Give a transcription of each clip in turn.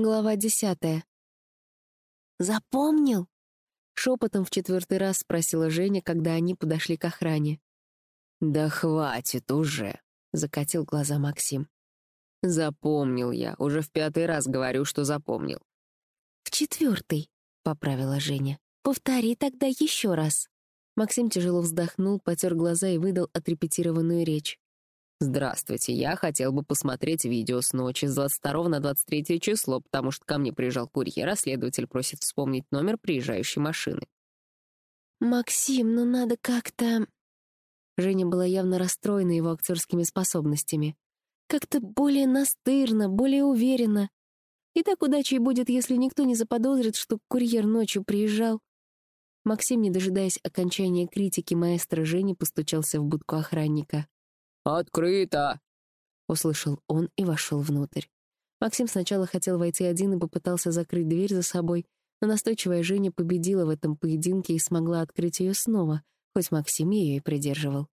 Глава десятая. «Запомнил?» — шепотом в четвертый раз спросила Женя, когда они подошли к охране. «Да хватит уже!» — закатил глаза Максим. «Запомнил я. Уже в пятый раз говорю, что запомнил». «В четвертый», — поправила Женя. «Повтори тогда еще раз». Максим тяжело вздохнул, потер глаза и выдал отрепетированную речь. «Здравствуйте, я хотел бы посмотреть видео с ночи с 22 на 23 число, потому что ко мне приезжал курьер, а следователь просит вспомнить номер приезжающей машины». «Максим, ну надо как-то...» Женя была явно расстроена его актерскими способностями. «Как-то более настырно, более уверенно. И так удачей будет, если никто не заподозрит, что курьер ночью приезжал». Максим, не дожидаясь окончания критики маэстро Жени, постучался в будку охранника. «Открыто!» — услышал он и вошел внутрь. Максим сначала хотел войти один и попытался закрыть дверь за собой, но настойчивая Женя победила в этом поединке и смогла открыть ее снова, хоть Максим ее и придерживал.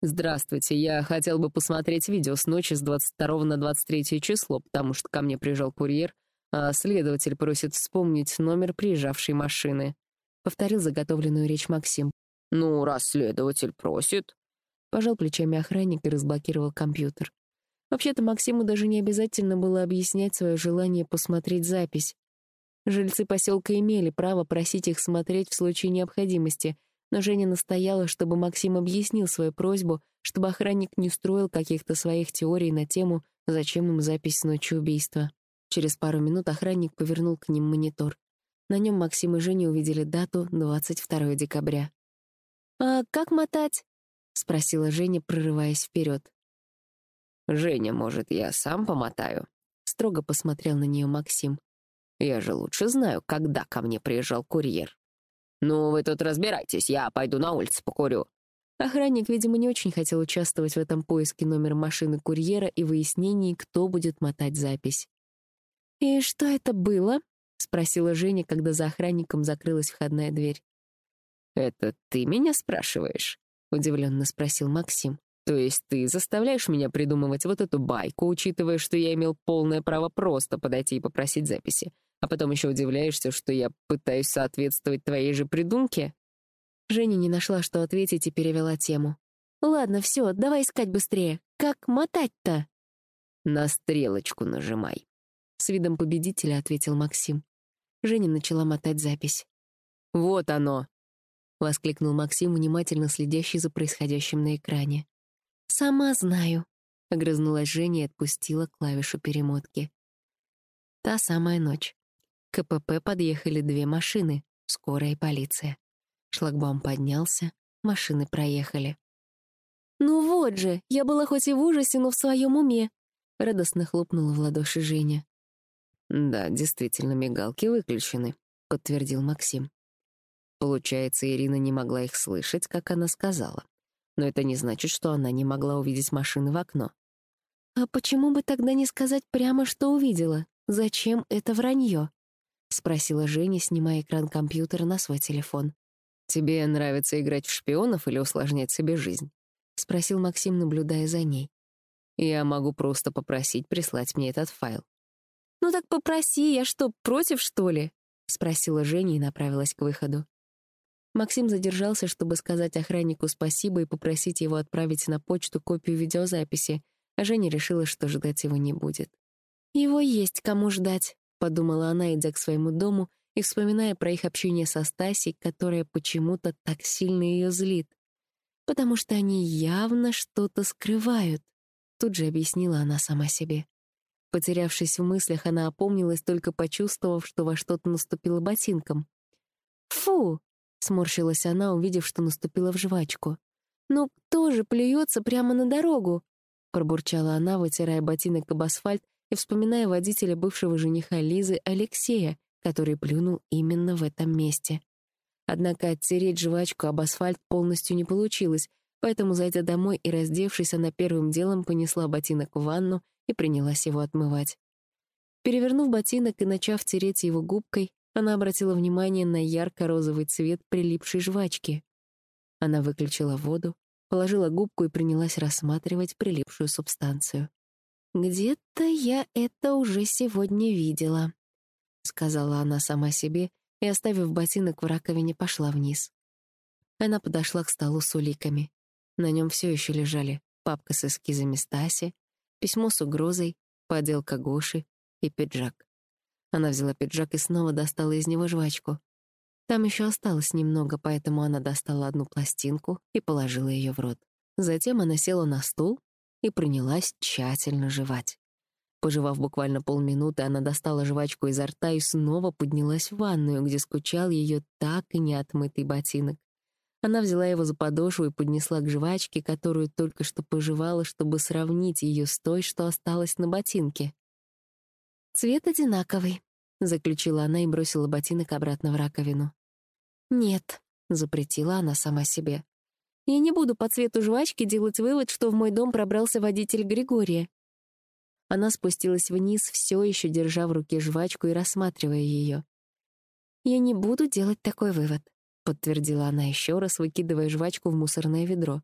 «Здравствуйте, я хотел бы посмотреть видео с ночи с 22 на 23 число, потому что ко мне приезжал курьер, а следователь просит вспомнить номер приезжавшей машины», — повторил заготовленную речь Максим. «Ну, раз следователь просит», Пожал плечами охранник и разблокировал компьютер. Вообще-то Максиму даже не обязательно было объяснять свое желание посмотреть запись. Жильцы поселка имели право просить их смотреть в случае необходимости, но Женя настояла, чтобы Максим объяснил свою просьбу, чтобы охранник не строил каких-то своих теорий на тему, зачем им запись ночи убийства. Через пару минут охранник повернул к ним монитор. На нем Максим и Женя увидели дату 22 декабря. «А как мотать?» — спросила Женя, прорываясь вперед. «Женя, может, я сам помотаю?» — строго посмотрел на нее Максим. «Я же лучше знаю, когда ко мне приезжал курьер». «Ну, вы тут разбирайтесь, я пойду на улицу покурю». Охранник, видимо, не очень хотел участвовать в этом поиске номера машины курьера и выяснении, кто будет мотать запись. «И что это было?» — спросила Женя, когда за охранником закрылась входная дверь. «Это ты меня спрашиваешь?» — удивленно спросил Максим. «То есть ты заставляешь меня придумывать вот эту байку, учитывая, что я имел полное право просто подойти и попросить записи, а потом еще удивляешься, что я пытаюсь соответствовать твоей же придумке?» Женя не нашла, что ответить, и перевела тему. «Ладно, все, давай искать быстрее. Как мотать-то?» «На стрелочку нажимай», — с видом победителя ответил Максим. Женя начала мотать запись. «Вот оно!» — воскликнул Максим, внимательно следящий за происходящим на экране. «Сама знаю», — огрызнулась Женя и отпустила клавишу перемотки. Та самая ночь. К КПП подъехали две машины, скорая и полиция. Шлагбаум поднялся, машины проехали. «Ну вот же, я была хоть и в ужасе, но в своем уме», — радостно хлопнула в ладоши Женя. «Да, действительно, мигалки выключены», — подтвердил Максим. Получается, Ирина не могла их слышать, как она сказала. Но это не значит, что она не могла увидеть машины в окно. «А почему бы тогда не сказать прямо, что увидела? Зачем это вранье?» — спросила Женя, снимая экран компьютера на свой телефон. «Тебе нравится играть в шпионов или усложнять себе жизнь?» — спросил Максим, наблюдая за ней. «Я могу просто попросить прислать мне этот файл». «Ну так попроси, я что, против, что ли?» — спросила Женя и направилась к выходу. Максим задержался, чтобы сказать охраннику спасибо и попросить его отправить на почту копию видеозаписи, а Женя решила, что ждать его не будет. «Его есть кому ждать», — подумала она, идя к своему дому и вспоминая про их общение со Стасей, которая почему-то так сильно ее злит. «Потому что они явно что-то скрывают», — тут же объяснила она сама себе. Потерявшись в мыслях, она опомнилась, только почувствовав, что во что-то наступила ботинком. «Фу!» — сморщилась она, увидев, что наступила в жвачку. «Ну кто же плюется прямо на дорогу?» — пробурчала она, вытирая ботинок об асфальт и вспоминая водителя бывшего жениха Лизы, Алексея, который плюнул именно в этом месте. Однако оттереть жвачку об асфальт полностью не получилось, поэтому, зайдя домой и раздевшись, она первым делом понесла ботинок в ванну и принялась его отмывать. Перевернув ботинок и начав тереть его губкой, она обратила внимание на ярко-розовый цвет прилипшей жвачки. Она выключила воду, положила губку и принялась рассматривать прилипшую субстанцию. «Где-то я это уже сегодня видела», — сказала она сама себе и, оставив ботинок в раковине, пошла вниз. Она подошла к столу с уликами. На нем все еще лежали папка с эскизами Стаси, письмо с угрозой, поделка Гоши и пиджак. Она взяла пиджак и снова достала из него жвачку. Там еще осталось немного, поэтому она достала одну пластинку и положила ее в рот. Затем она села на стул и принялась тщательно жевать. Пожевав буквально полминуты, она достала жвачку изо рта и снова поднялась в ванную, где скучал ее так и не отмытый ботинок. Она взяла его за подошву и поднесла к жвачке, которую только что пожевала, чтобы сравнить ее с той, что осталась на ботинке. «Цвет одинаковый», — заключила она и бросила ботинок обратно в раковину. «Нет», — запретила она сама себе. «Я не буду по цвету жвачки делать вывод, что в мой дом пробрался водитель Григория». Она спустилась вниз, все еще держа в руке жвачку и рассматривая ее. «Я не буду делать такой вывод», — подтвердила она еще раз, выкидывая жвачку в мусорное ведро.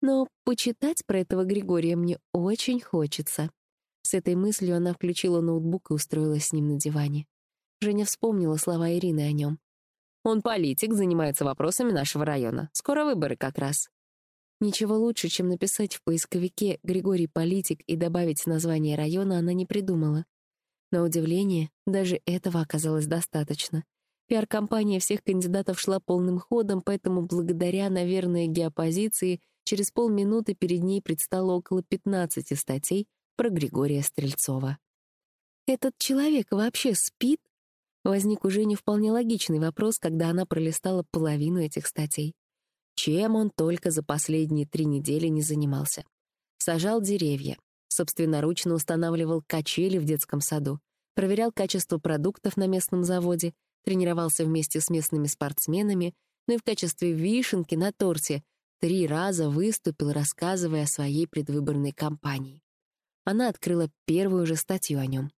«Но почитать про этого Григория мне очень хочется». С этой мыслью она включила ноутбук и устроилась с ним на диване. Женя вспомнила слова Ирины о нем. «Он политик, занимается вопросами нашего района. Скоро выборы как раз». Ничего лучше, чем написать в поисковике «Григорий политик» и добавить название района, она не придумала. На удивление, даже этого оказалось достаточно. Пиар-компания всех кандидатов шла полным ходом, поэтому благодаря, наверное, геопозиции, через полминуты перед ней предстало около 15 статей, про Григория Стрельцова. «Этот человек вообще спит?» Возник уже не вполне логичный вопрос, когда она пролистала половину этих статей. Чем он только за последние три недели не занимался. Сажал деревья, собственноручно устанавливал качели в детском саду, проверял качество продуктов на местном заводе, тренировался вместе с местными спортсменами, ну и в качестве вишенки на торте три раза выступил, рассказывая о своей предвыборной кампании она открыла первую же статью о нем.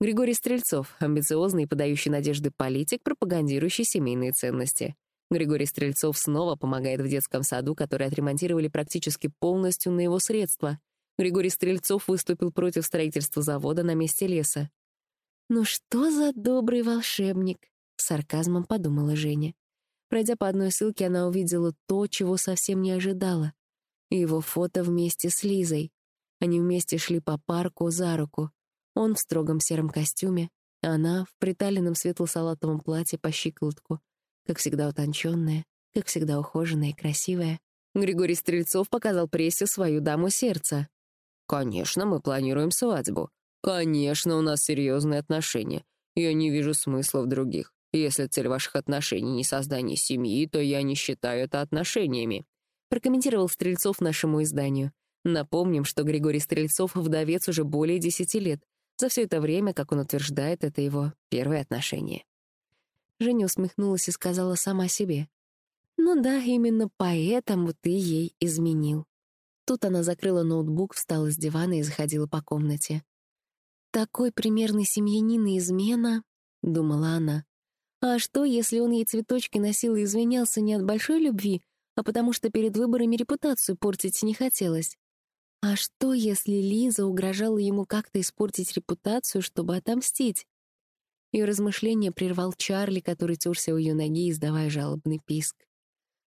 Григорий Стрельцов — амбициозный и подающий надежды политик, пропагандирующий семейные ценности. Григорий Стрельцов снова помогает в детском саду, который отремонтировали практически полностью на его средства. Григорий Стрельцов выступил против строительства завода на месте леса. «Ну что за добрый волшебник?» — сарказмом подумала Женя. Пройдя по одной ссылке, она увидела то, чего совсем не ожидала. Его фото вместе с Лизой. Они вместе шли по парку за руку. Он в строгом сером костюме, а она в приталенном светло-салатовом платье по щиколотку, как всегда утонченная, как всегда ухоженная и красивая. Григорий Стрельцов показал прессе свою даму сердца. «Конечно, мы планируем свадьбу. Конечно, у нас серьезные отношения. Я не вижу смысла в других. Если цель ваших отношений не создание семьи, то я не считаю это отношениями», прокомментировал Стрельцов нашему изданию. Напомним, что Григорий Стрельцов — вдовец уже более десяти лет. За все это время, как он утверждает, это его первое отношение. Женя усмехнулась и сказала сама себе. «Ну да, именно поэтому ты ей изменил». Тут она закрыла ноутбук, встала с дивана и заходила по комнате. «Такой примерный семьянин и измена», — думала она. «А что, если он ей цветочки носил и извинялся не от большой любви, а потому что перед выборами репутацию портить не хотелось? А что, если Лиза угрожала ему как-то испортить репутацию, чтобы отомстить? Ее размышление прервал Чарли, который терся у ее ноги, издавая жалобный писк.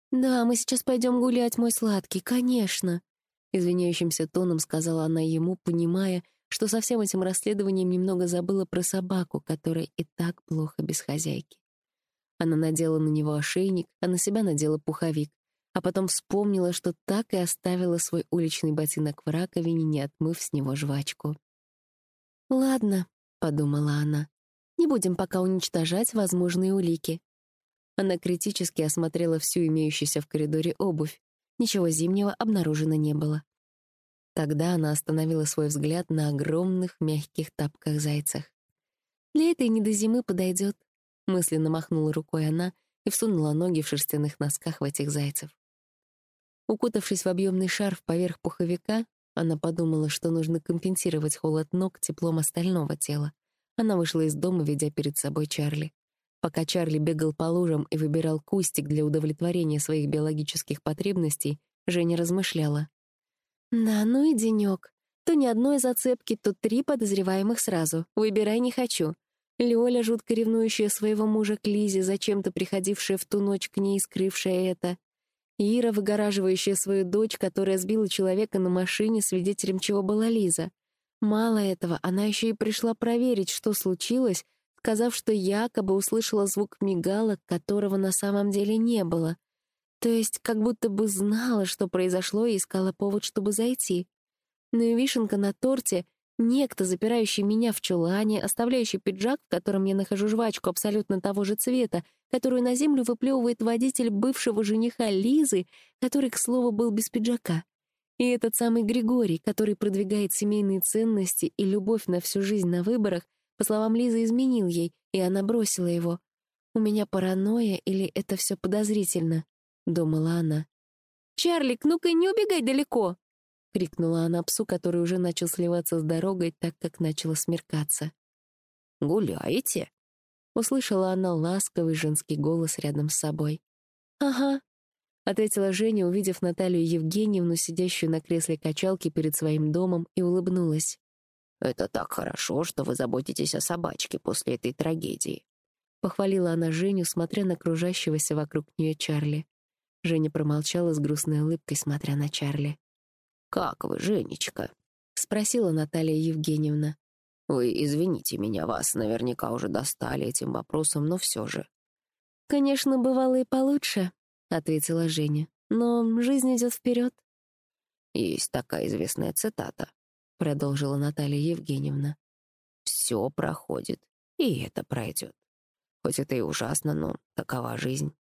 «Да, мы сейчас пойдем гулять, мой сладкий, конечно», — извиняющимся тоном сказала она ему, понимая, что со всем этим расследованием немного забыла про собаку, которая и так плохо без хозяйки. Она надела на него ошейник, а на себя надела пуховик, а потом вспомнила, что так и оставила свой уличный ботинок в раковине, не отмыв с него жвачку. «Ладно», — подумала она, — «не будем пока уничтожать возможные улики». Она критически осмотрела всю имеющуюся в коридоре обувь. Ничего зимнего обнаружено не было. Тогда она остановила свой взгляд на огромных мягких тапках-зайцах. «Для этой не до зимы подойдет», — мысленно махнула рукой она и всунула ноги в шерстяных носках в этих зайцев. Укутавшись в объемный шарф поверх пуховика, она подумала, что нужно компенсировать холод ног теплом остального тела. Она вышла из дома, ведя перед собой Чарли. Пока Чарли бегал по лужам и выбирал кустик для удовлетворения своих биологических потребностей, Женя размышляла. «Да, ну и денёк. То ни одной зацепки, то три подозреваемых сразу. Выбирай не хочу. Лёля, жутко ревнующая своего мужа к Лизе, зачем-то приходившая в ту ночь к ней и скрывшая это. Ира, выгораживающая свою дочь, которая сбила человека на машине, свидетелем чего была Лиза. Мало этого, она еще и пришла проверить, что случилось, сказав, что якобы услышала звук мигалок, которого на самом деле не было. То есть как будто бы знала, что произошло, и искала повод, чтобы зайти. Ну и вишенка на торте — некто, запирающий меня в чулане, оставляющий пиджак, в котором я нахожу жвачку абсолютно того же цвета, которую на землю выплевывает водитель бывшего жениха Лизы, который, к слову, был без пиджака. И этот самый Григорий, который продвигает семейные ценности и любовь на всю жизнь на выборах, по словам Лизы, изменил ей, и она бросила его. «У меня паранойя или это все подозрительно?» — думала она. «Чарлик, ну-ка не убегай далеко!» — крикнула она псу, который уже начал сливаться с дорогой, так как начало смеркаться. «Гуляете?» Услышала она ласковый женский голос рядом с собой. «Ага», — ответила Женя, увидев Наталью Евгеньевну, сидящую на кресле качалки перед своим домом, и улыбнулась. «Это так хорошо, что вы заботитесь о собачке после этой трагедии», — похвалила она Женю, смотря на кружащегося вокруг нее Чарли. Женя промолчала с грустной улыбкой, смотря на Чарли. «Как вы, Женечка?» — спросила Наталья Евгеньевна. Вы извините меня, вас наверняка уже достали этим вопросом, но все же. «Конечно, бывало и получше», — ответила Женя. «Но жизнь идет вперед». «Есть такая известная цитата», — продолжила Наталья Евгеньевна. «Все проходит, и это пройдет. Хоть это и ужасно, но такова жизнь.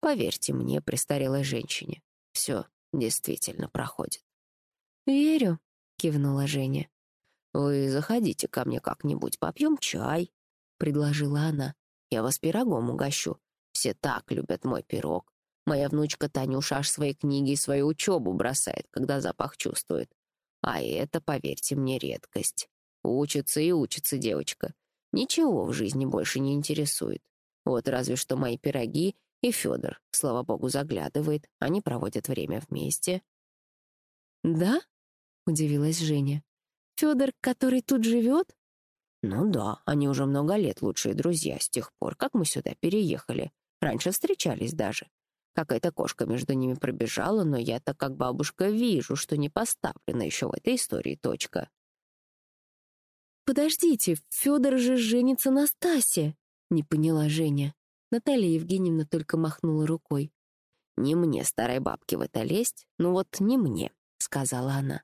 Поверьте мне, престарелой женщине, все действительно проходит». «Верю», — кивнула Женя. «Вы заходите ко мне как-нибудь, попьем чай», — предложила она. «Я вас пирогом угощу. Все так любят мой пирог. Моя внучка Танюша аж свои книги и свою учебу бросает, когда запах чувствует. А это, поверьте мне, редкость. Учится и учится девочка. Ничего в жизни больше не интересует. Вот разве что мои пироги и Федор, слава богу, заглядывает. Они проводят время вместе». «Да?» — удивилась Женя. Федор, который тут живет? Ну да, они уже много лет лучшие друзья с тех пор, как мы сюда переехали. Раньше встречались даже. Какая-то кошка между ними пробежала, но я-то как бабушка вижу, что не поставлена еще в этой истории точка. «Подождите, Федор же женится на Стасе!» — не поняла Женя. Наталья Евгеньевна только махнула рукой. «Не мне, старой бабке, в это лезть, ну вот не мне», — сказала она.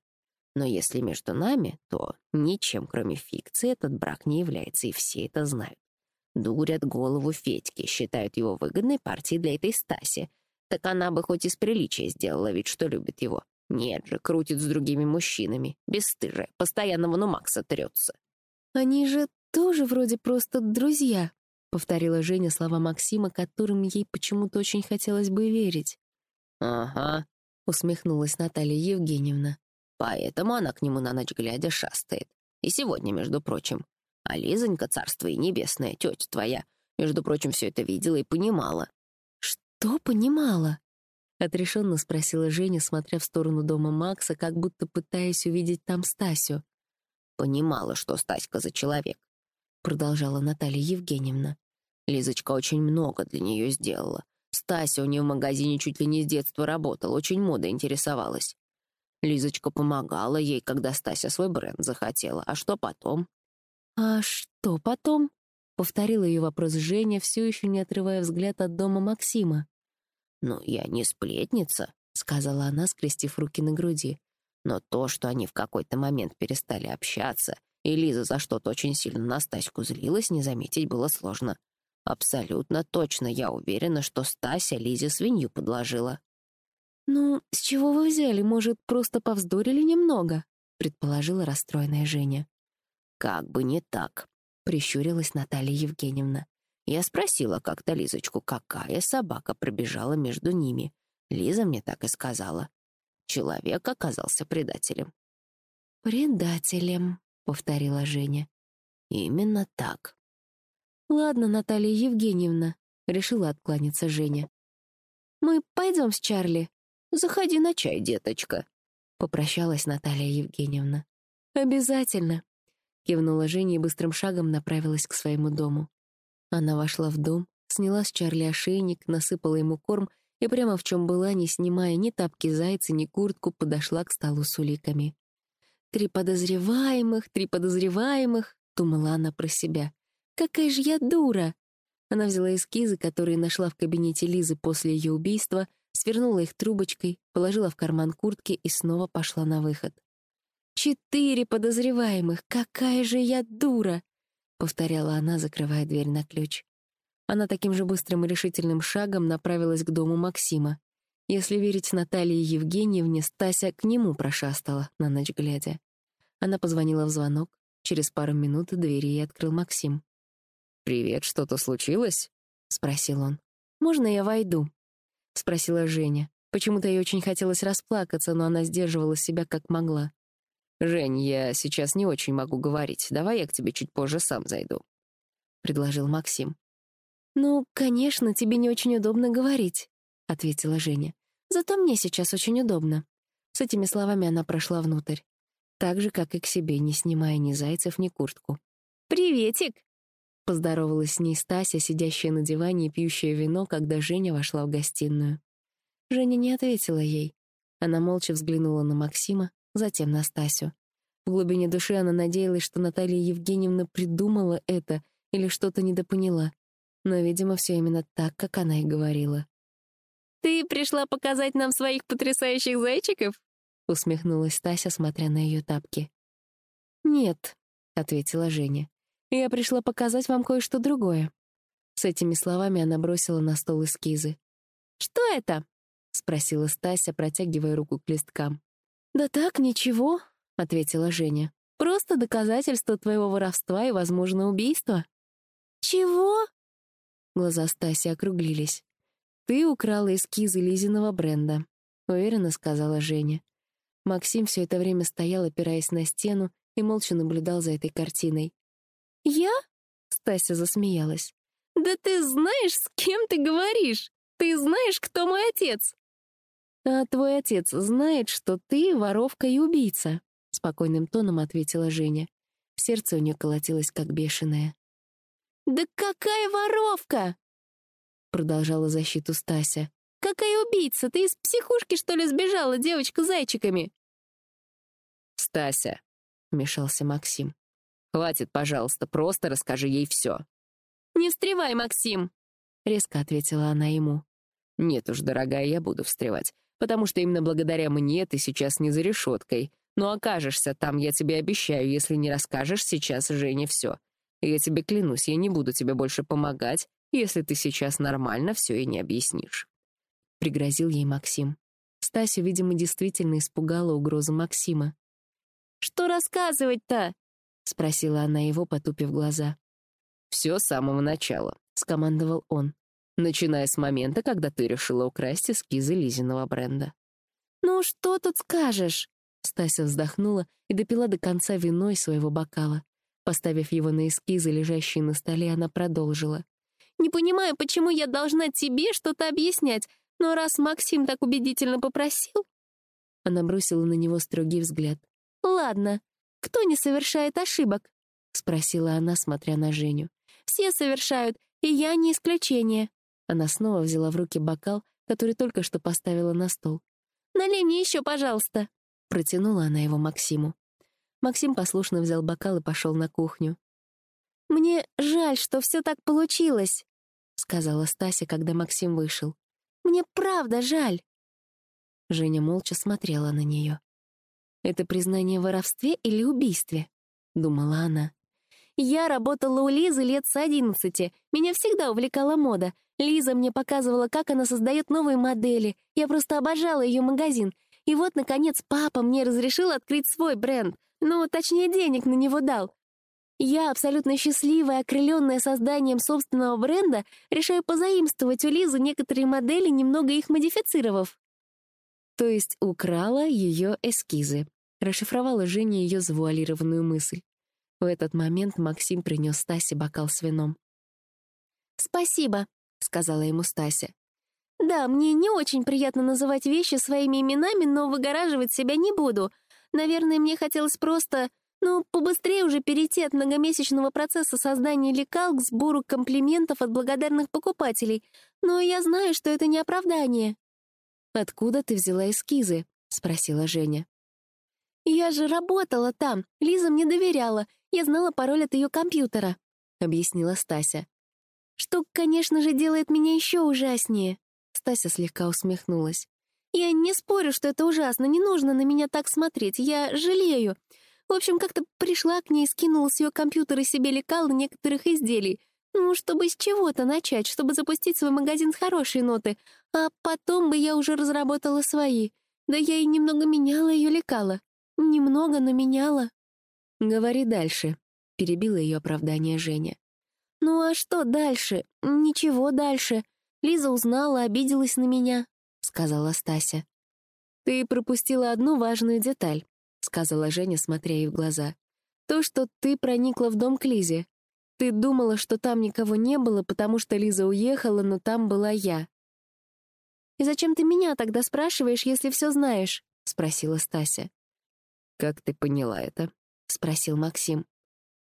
Но если между нами, то ничем, кроме фикции, этот брак не является, и все это знают. Дурят голову Федьки, считают его выгодной партией для этой Стаси. Так она бы хоть из приличия сделала вид, что любит его. Нет же, крутит с другими мужчинами. Бесстыжая, постоянно вон у Макса трется. «Они же тоже вроде просто друзья», — повторила Женя слова Максима, которым ей почему-то очень хотелось бы верить. «Ага», — усмехнулась Наталья Евгеньевна. Поэтому она к нему на ночь глядя шастает. И сегодня, между прочим. А Лизонька, царство и небесное, тетя твоя, между прочим, все это видела и понимала. «Что понимала?» — отрешенно спросила Женя, смотря в сторону дома Макса, как будто пытаясь увидеть там Стасю. «Понимала, что Стаська за человек», — продолжала Наталья Евгеньевна. Лизочка очень много для нее сделала. Стася у нее в магазине чуть ли не с детства работала, очень модой интересовалась. Лизочка помогала ей, когда Стася свой бренд захотела. А что потом? «А что потом?» — повторила ее вопрос Женя, все еще не отрывая взгляд от дома Максима. «Ну, я не сплетница», — сказала она, скрестив руки на груди. «Но то, что они в какой-то момент перестали общаться, и Лиза за что-то очень сильно на Стаську злилась, не заметить было сложно. Абсолютно точно я уверена, что Стася Лизе свинью подложила». «Ну, с чего вы взяли? Может, просто повздорили немного?» — предположила расстроенная Женя. «Как бы не так», — прищурилась Наталья Евгеньевна. Я спросила как-то Лизочку, какая собака пробежала между ними. Лиза мне так и сказала. Человек оказался предателем. «Предателем», — повторила Женя. «Именно так». «Ладно, Наталья Евгеньевна», — решила откланяться Женя. «Мы пойдем с Чарли. «Заходи на чай, деточка», — попрощалась Наталья Евгеньевна. «Обязательно», — кивнула Женя и быстрым шагом направилась к своему дому. Она вошла в дом, сняла с Чарли ошейник, насыпала ему корм и прямо в чем была, не снимая ни тапки зайца, ни куртку, подошла к столу с уликами. «Три подозреваемых, три подозреваемых», — думала она про себя. «Какая же я дура!» Она взяла эскизы, которые нашла в кабинете Лизы после ее убийства, свернула их трубочкой, положила в карман куртки и снова пошла на выход. «Четыре подозреваемых! Какая же я дура!» — повторяла она, закрывая дверь на ключ. Она таким же быстрым и решительным шагом направилась к дому Максима. Если верить Наталье Евгеньевне, Стася к нему прошастала, на ночь глядя. Она позвонила в звонок. Через пару минут двери ей открыл Максим. «Привет, что-то случилось?» — спросил он. «Можно я войду?» — спросила Женя. Почему-то ей очень хотелось расплакаться, но она сдерживала себя как могла. «Жень, я сейчас не очень могу говорить. Давай я к тебе чуть позже сам зайду», — предложил Максим. «Ну, конечно, тебе не очень удобно говорить», — ответила Женя. «Зато мне сейчас очень удобно». С этими словами она прошла внутрь. Так же, как и к себе, не снимая ни зайцев, ни куртку. «Приветик!» — поздоровалась с ней Стася, сидящая на диване и пьющая вино, когда Женя вошла в гостиную. Женя не ответила ей. Она молча взглянула на Максима, затем на Стасю. В глубине души она надеялась, что Наталья Евгеньевна придумала это или что-то недопоняла. Но, видимо, все именно так, как она и говорила. «Ты пришла показать нам своих потрясающих зайчиков?» — усмехнулась Стася, смотря на ее тапки. «Нет», — ответила Женя. «Я пришла показать вам кое-что другое». С этими словами она бросила на стол эскизы. «Что это?» — спросила Стася, протягивая руку к листкам. «Да так, ничего», — ответила Женя. «Просто доказательство твоего воровства и, возможно, убийства». «Чего?» Глаза Стаси округлились. «Ты украла эскизы Лизиного бренда», — уверенно сказала Женя. Максим все это время стоял, опираясь на стену, и молча наблюдал за этой картиной. «Я?» — Стася засмеялась. «Да ты знаешь, с кем ты говоришь? Ты знаешь, кто мой отец?» «А твой отец знает, что ты воровка и убийца», — спокойным тоном ответила Женя. Сердце у нее колотилось, как бешеное. «Да какая воровка!» Продолжала защиту Стася. «Какая убийца? Ты из психушки, что ли, сбежала, девочка зайчиками?» «Стася», — вмешался Максим. «Хватит, пожалуйста, просто расскажи ей все». «Не встревай, Максим!» — резко ответила она ему. «Нет уж, дорогая, я буду встревать, потому что именно благодаря мне ты сейчас не за решеткой. Но окажешься там, я тебе обещаю, если не расскажешь сейчас Жене все. Я тебе клянусь, я не буду тебе больше помогать, если ты сейчас нормально все и не объяснишь. Пригрозил ей Максим. Стася, видимо, действительно испугала угрозу Максима. «Что рассказывать-то?» — спросила она его, потупив глаза. «Все с самого начала», — скомандовал он, начиная с момента, когда ты решила украсть эскизы Лизиного бренда. «Ну, что тут скажешь?» Стася вздохнула и допила до конца вино своего бокала. Поставив его на эскизы, лежащие на столе, она продолжила. «Не понимаю, почему я должна тебе что-то объяснять, но раз Максим так убедительно попросил...» Она бросила на него строгий взгляд. «Ладно, кто не совершает ошибок?» — спросила она, смотря на Женю. «Все совершают, и я не исключение». Она снова взяла в руки бокал, который только что поставила на стол. «Налей мне еще, пожалуйста», — протянула она его Максиму. Максим послушно взял бокал и пошел на кухню. «Мне жаль, что все так получилось», — сказала Стася, когда Максим вышел. «Мне правда жаль». Женя молча смотрела на нее. «Это признание в воровстве или убийстве?» — думала она. «Я работала у Лизы лет с одиннадцати. Меня всегда увлекала мода. Лиза мне показывала, как она создает новые модели. Я просто обожала ее магазин. И вот, наконец, папа мне разрешил открыть свой бренд. Ну, точнее, денег на него дал. Я, абсолютно счастливая, окрыленная созданием собственного бренда, решаю позаимствовать у Лизы некоторые модели, немного их модифицировав. То есть украла ее эскизы. Расшифровала Женя ее завуалированную мысль. В этот момент Максим принес Стасе бокал с вином. «Спасибо», — сказала ему Стася. «Да, мне не очень приятно называть вещи своими именами, но выгораживать себя не буду. Наверное, мне хотелось просто... Ну, побыстрее уже перейти от многомесячного процесса создания лекал к сбору комплиментов от благодарных покупателей. Но я знаю, что это не оправдание. «Откуда ты взяла эскизы?» — спросила Женя. «Я же работала там. Лиза мне доверяла. Я знала пароль от ее компьютера», — объяснила Стася. «Что, конечно же, делает меня еще ужаснее». Стася слегка усмехнулась. «Я не спорю, что это ужасно. Не нужно на меня так смотреть. Я жалею. В общем, как-то пришла к ней, скинула с ее компьютера себе лекалы некоторых изделий. Ну, чтобы с чего-то начать, чтобы запустить свой магазин с хорошей ноты. А потом бы я уже разработала свои. Да я и немного меняла ее лекала. Немного, но меняла. «Говори дальше», — перебила ее оправдание Женя. «Ну а что дальше? Ничего дальше. Лиза узнала, обиделась на меня», — сказала Стася. «Ты пропустила одну важную деталь. — сказала Женя, смотря ей в глаза. «То, что ты проникла в дом к Лизе. Ты думала, что там никого не было, потому что Лиза уехала, но там была я». «И зачем ты меня тогда спрашиваешь, если все знаешь?» — спросила Стася. «Как ты поняла это?» — спросил Максим.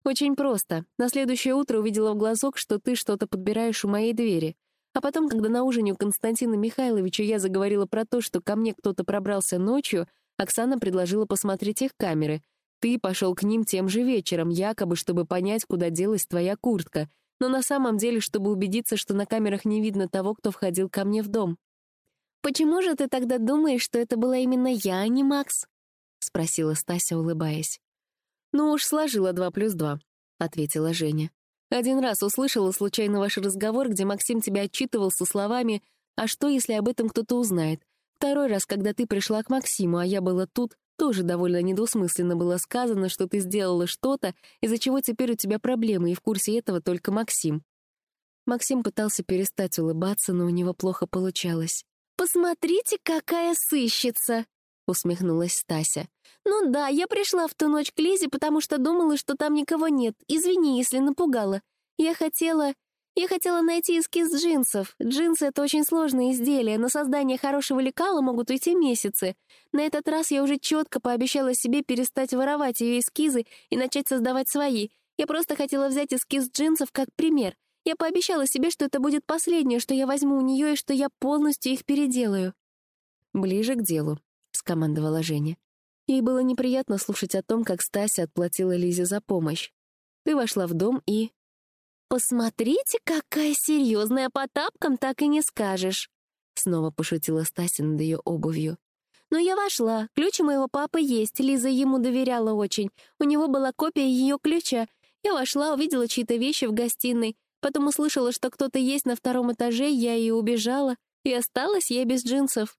«Очень просто. На следующее утро увидела в глазок, что ты что-то подбираешь у моей двери. А потом, когда на ужине у Константина Михайловича я заговорила про то, что ко мне кто-то пробрался ночью, Оксана предложила посмотреть их камеры. Ты пошел к ним тем же вечером, якобы, чтобы понять, куда делась твоя куртка, но на самом деле, чтобы убедиться, что на камерах не видно того, кто входил ко мне в дом. «Почему же ты тогда думаешь, что это была именно я, а не Макс?» — спросила Стася, улыбаясь. «Ну уж сложила два плюс два», — ответила Женя. «Один раз услышала случайно ваш разговор, где Максим тебя отчитывал со словами «А что, если об этом кто-то узнает?» Второй раз, когда ты пришла к Максиму, а я была тут, тоже довольно недвусмысленно было сказано, что ты сделала что-то, из-за чего теперь у тебя проблемы, и в курсе этого только Максим. Максим пытался перестать улыбаться, но у него плохо получалось. «Посмотрите, какая сыщица!» — усмехнулась Стася. «Ну да, я пришла в ту ночь к Лизе, потому что думала, что там никого нет. Извини, если напугала. Я хотела... Я хотела найти эскиз джинсов. Джинсы — это очень сложное изделие. На создание хорошего лекала могут уйти месяцы. На этот раз я уже четко пообещала себе перестать воровать ее эскизы и начать создавать свои. Я просто хотела взять эскиз джинсов как пример. Я пообещала себе, что это будет последнее, что я возьму у нее и что я полностью их переделаю. «Ближе к делу», — скомандовала Женя. Ей было неприятно слушать о том, как Стася отплатила Лизе за помощь. Ты вошла в дом и... «Посмотрите, какая серьезная, по тапкам так и не скажешь!» Снова пошутила Стася над ее обувью. «Но я вошла, ключ у моего папы есть, Лиза ему доверяла очень. У него была копия ее ключа. Я вошла, увидела чьи-то вещи в гостиной, потом услышала, что кто-то есть на втором этаже, я и убежала, и осталась я без джинсов».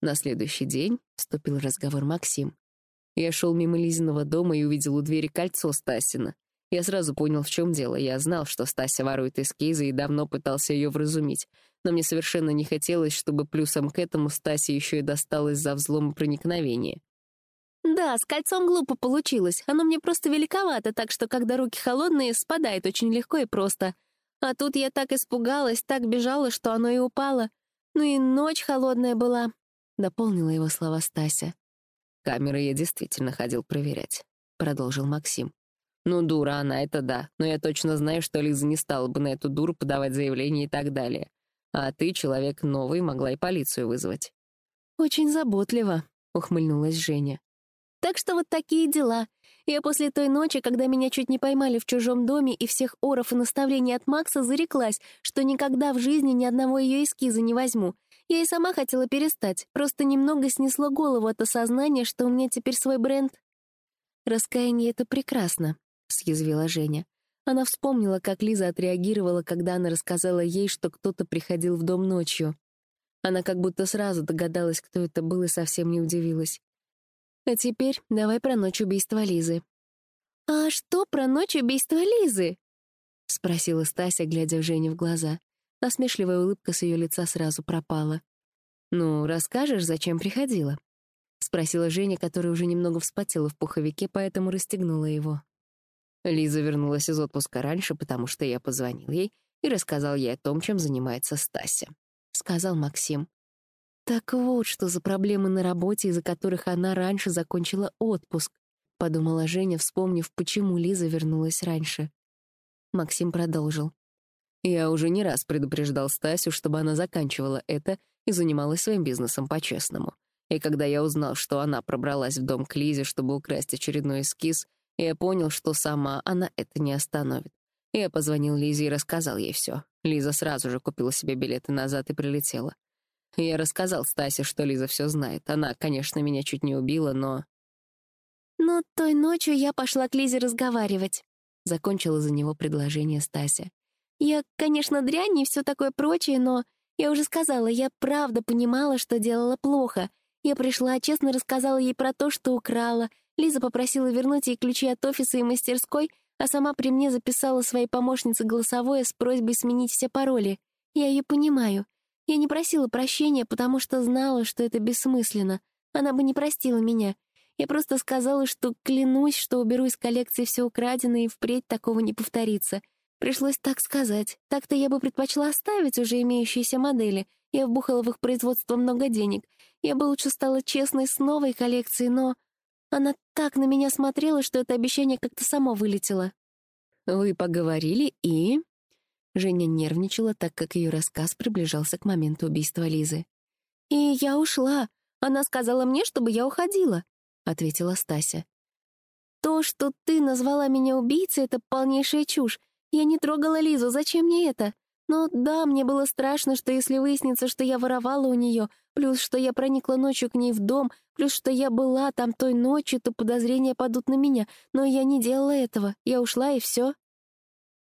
На следующий день вступил разговор Максим. Я шел мимо Лизиного дома и увидел у двери кольцо Стасина. Я сразу понял, в чем дело. Я знал, что Стася ворует эскизы и давно пытался ее вразумить. Но мне совершенно не хотелось, чтобы плюсом к этому Стасе еще и досталось за взлом и проникновение. «Да, с кольцом глупо получилось. Оно мне просто великовато, так что, когда руки холодные, спадает очень легко и просто. А тут я так испугалась, так бежала, что оно и упало. Ну и ночь холодная была», — дополнила его слова Стася. «Камеры я действительно ходил проверять», — продолжил Максим. Ну, дура она, это да. Но я точно знаю, что Лиза не стала бы на эту дуру подавать заявление и так далее. А ты, человек новый, могла и полицию вызвать. «Очень заботливо», — ухмыльнулась Женя. «Так что вот такие дела. Я после той ночи, когда меня чуть не поймали в чужом доме и всех оров и наставлений от Макса, зареклась, что никогда в жизни ни одного ее эскиза не возьму. Я и сама хотела перестать, просто немного снесло голову от осознания, что у меня теперь свой бренд. Раскаяние — это прекрасно, — съязвила Женя. Она вспомнила, как Лиза отреагировала, когда она рассказала ей, что кто-то приходил в дом ночью. Она как будто сразу догадалась, кто это был, и совсем не удивилась. «А теперь давай про ночь убийства Лизы». «А что про ночь убийства Лизы?» — спросила Стася, глядя в Жене в глаза. Насмешливая улыбка с ее лица сразу пропала. «Ну, расскажешь, зачем приходила?» — спросила Женя, которая уже немного вспотела в пуховике, поэтому расстегнула его. Лиза вернулась из отпуска раньше, потому что я позвонил ей и рассказал ей о том, чем занимается Стася. Сказал Максим. Так вот, что за проблемы на работе, из-за которых она раньше закончила отпуск. — подумала Женя, вспомнив, почему Лиза вернулась раньше. Максим продолжил. «Я уже не раз предупреждал Стасю, чтобы она заканчивала это и занималась своим бизнесом по-честному. И когда я узнал, что она пробралась в дом к Лизе, чтобы украсть очередной эскиз, я понял, что сама она это не остановит. Я позвонил Лизе и рассказал ей все. Лиза сразу же купила себе билеты назад и прилетела. Я рассказал Стасе, что Лиза все знает. Она, конечно, меня чуть не убила, но... «Но той ночью я пошла к Лизе разговаривать», — закончила за него предложение Стася. «Я, конечно, дрянь и все такое прочее, но я уже сказала, я правда понимала, что делала плохо. Я пришла, честно рассказала ей про то, что украла. Лиза попросила вернуть ей ключи от офиса и мастерской, а сама при мне записала своей помощнице голосовое с просьбой сменить все пароли. Я ее понимаю. Я не просила прощения, потому что знала, что это бессмысленно. Она бы не простила меня. Я просто сказала, что клянусь, что уберу из коллекции все украденное, и впредь такого не повторится. Пришлось так сказать. Так-то я бы предпочла оставить уже имеющиеся модели. Я вбухала в их производство много денег. Я бы лучше стала честной с новой коллекцией, но... Она так на меня смотрела, что это обещание как-то само вылетело. «Вы поговорили и...» Женя нервничала, так как ее рассказ приближался к моменту убийства Лизы. «И я ушла. Она сказала мне, чтобы я уходила», — ответила Стася. «То, что ты назвала меня убийцей, — это полнейшая чушь. Я не трогала Лизу, зачем мне это? Но да, мне было страшно, что если выяснится, что я воровала у нее, плюс что я проникла ночью к ней в дом, плюс что я была там той ночью, то подозрения падут на меня. Но я не делала этого. Я ушла, и все.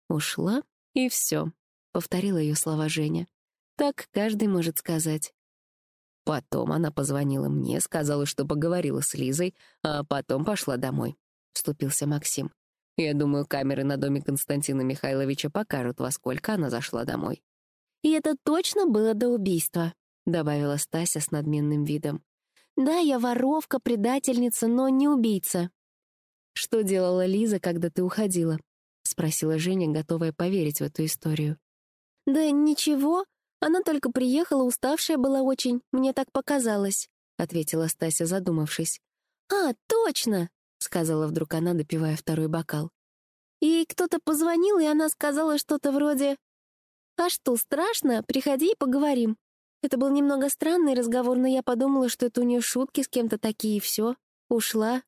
«Ушла, и все», — повторила ее слова Женя. «Так каждый может сказать». Потом она позвонила мне, сказала, что поговорила с Лизой, а потом пошла домой. Вступился Максим. Я думаю, камеры на доме Константина Михайловича покажут, во сколько она зашла домой. «И это точно было до убийства», — добавила Стася с надменным видом. «Да, я воровка, предательница, но не убийца». «Что делала Лиза, когда ты уходила?» — спросила Женя, готовая поверить в эту историю. «Да ничего, она только приехала, уставшая была очень, мне так показалось», — ответила Стася, задумавшись. «А, точно!» — сказала вдруг она, допивая второй бокал. Ей кто-то позвонил, и она сказала что-то вроде «А что, страшно? Приходи и поговорим». Это был немного странный разговор, но я подумала, что это у нее шутки с кем-то такие, и все. Ушла.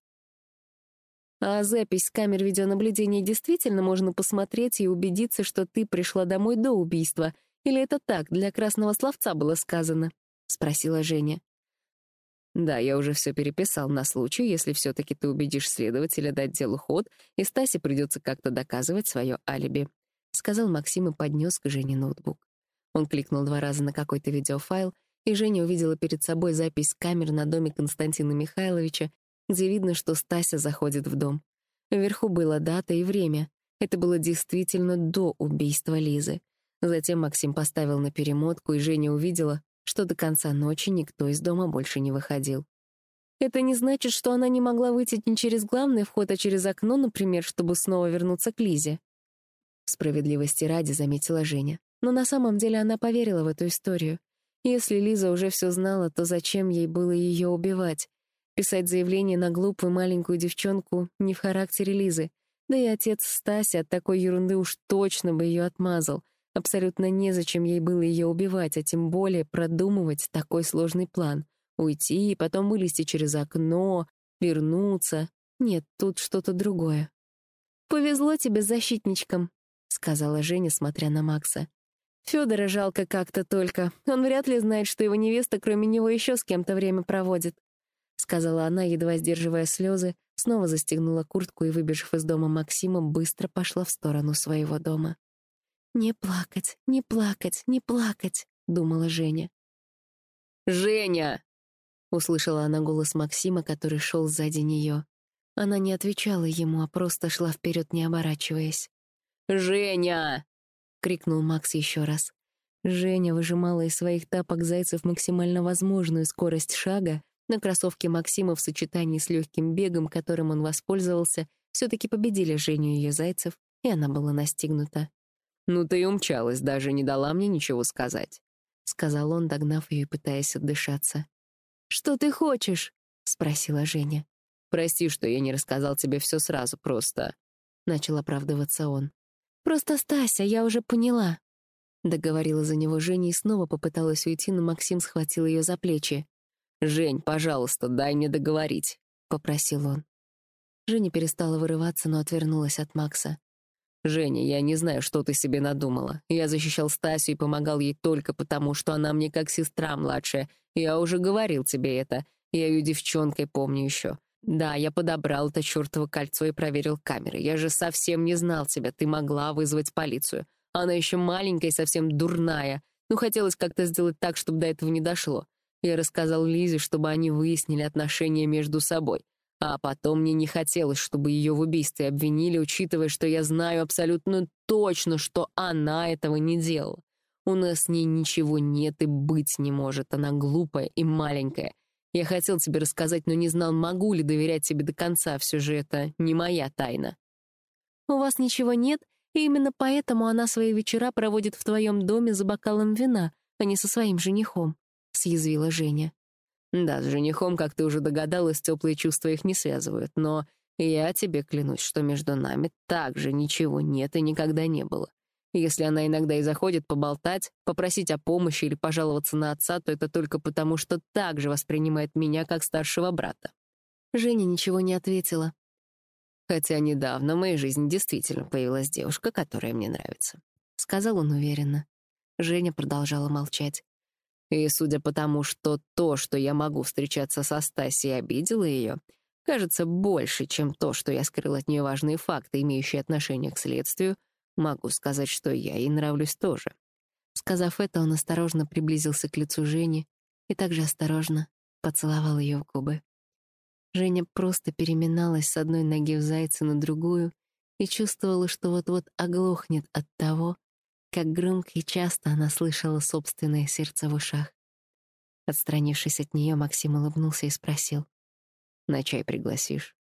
А запись с камер видеонаблюдения действительно можно посмотреть и убедиться, что ты пришла домой до убийства? Или это так, для красного словца было сказано? — спросила Женя. Да, я уже все переписал на случай, если все-таки ты убедишь следователя дать делу ход, и Стасе придется как-то доказывать свое алиби», — сказал Максим и поднес к Жене ноутбук. Он кликнул два раза на какой-то видеофайл, и Женя увидела перед собой запись камер на доме Константина Михайловича, где видно, что Стася заходит в дом. Вверху была дата и время. Это было действительно до убийства Лизы. Затем Максим поставил на перемотку, и Женя увидела, что до конца ночи никто из дома больше не выходил. Это не значит, что она не могла выйти не через главный вход, а через окно, например, чтобы снова вернуться к Лизе. Справедливости ради, заметила Женя. Но на самом деле она поверила в эту историю. Если Лиза уже все знала, то зачем ей было ее убивать? Писать заявление на глупую маленькую девчонку не в характере Лизы. Да и отец Стася от такой ерунды уж точно бы ее отмазал. Абсолютно незачем ей было ее убивать, а тем более продумывать такой сложный план. Уйти и потом вылезти через окно, вернуться. Нет, тут что-то другое. «Повезло тебе с защитничком», — сказала Женя, смотря на Макса. Федора жалко как-то только. Он вряд ли знает, что его невеста кроме него еще с кем-то время проводит. Сказала она, едва сдерживая слезы, снова застегнула куртку и, выбежав из дома Максима, быстро пошла в сторону своего дома. «Не плакать, не плакать, не плакать», — думала Женя. «Женя!» — услышала она голос Максима, который шел сзади нее. Она не отвечала ему, а просто шла вперед, не оборачиваясь. «Женя!» — крикнул Макс еще раз. Женя выжимала из своих тапок зайцев максимально возможную скорость шага, но кроссовки Максима в сочетании с легким бегом, которым он воспользовался, все-таки победили Женю и ее зайцев, и она была настигнута. «Ну ты и умчалась, даже не дала мне ничего сказать», — сказал он, догнав ее и пытаясь отдышаться. «Что ты хочешь?» — спросила Женя. Прости, что я не рассказал тебе все сразу, просто...» Начал оправдываться он. «Просто Стася, я уже поняла». Договорила за него Женя и снова попыталась уйти, но Максим схватил ее за плечи. «Жень, пожалуйста, дай мне договорить», — попросил он. Женя перестала вырываться, но отвернулась от Макса. «Женя, я не знаю, что ты себе надумала. Я защищал Стасю и помогал ей только потому, что она мне как сестра младшая. Я уже говорил тебе это. Я ее девчонкой помню еще. Да, я подобрал это чертово кольцо и проверил камеры. Я же совсем не знал тебя. Ты могла вызвать полицию. Она еще маленькая и совсем дурная. Ну, хотелось как-то сделать так, чтобы до этого не дошло. Я рассказал Лизе, чтобы они выяснили отношения между собой. А потом мне не хотелось, чтобы ее в убийстве обвинили, учитывая, что я знаю абсолютно точно, что она этого не делала. У нас с ней ничего нет и быть не может. Она глупая и маленькая. Я хотел тебе рассказать, но не знал, могу ли доверять тебе до конца. Все же это не моя тайна. У вас ничего нет, и именно поэтому она свои вечера проводит в твоем доме за бокалом вина, а не со своим женихом», — съязвила Женя. Да, с женихом, как ты уже догадалась, теплые чувства их не связывают, но я тебе клянусь, что между нами также ничего нет и никогда не было. Если она иногда и заходит поболтать, попросить о помощи или пожаловаться на отца, то это только потому, что так же воспринимает меня как старшего брата. Женя ничего не ответила. Хотя недавно в моей жизни действительно появилась девушка, которая мне нравится. Сказал он уверенно. Женя продолжала молчать. И судя по тому, что то, что я могу встречаться со Стасией, обидело ее, кажется больше, чем то, что я скрыл от нее важные факты, имеющие отношение к следствию, могу сказать, что я ей нравлюсь тоже. Сказав это, он осторожно приблизился к лицу Жени и также осторожно поцеловал ее в губы. Женя просто переминалась с одной ноги в зайца на другую и чувствовала, что вот-вот оглохнет от того, как громко и часто она слышала собственное сердце в ушах. Отстранившись от нее, Максим улыбнулся и спросил. «На чай пригласишь?»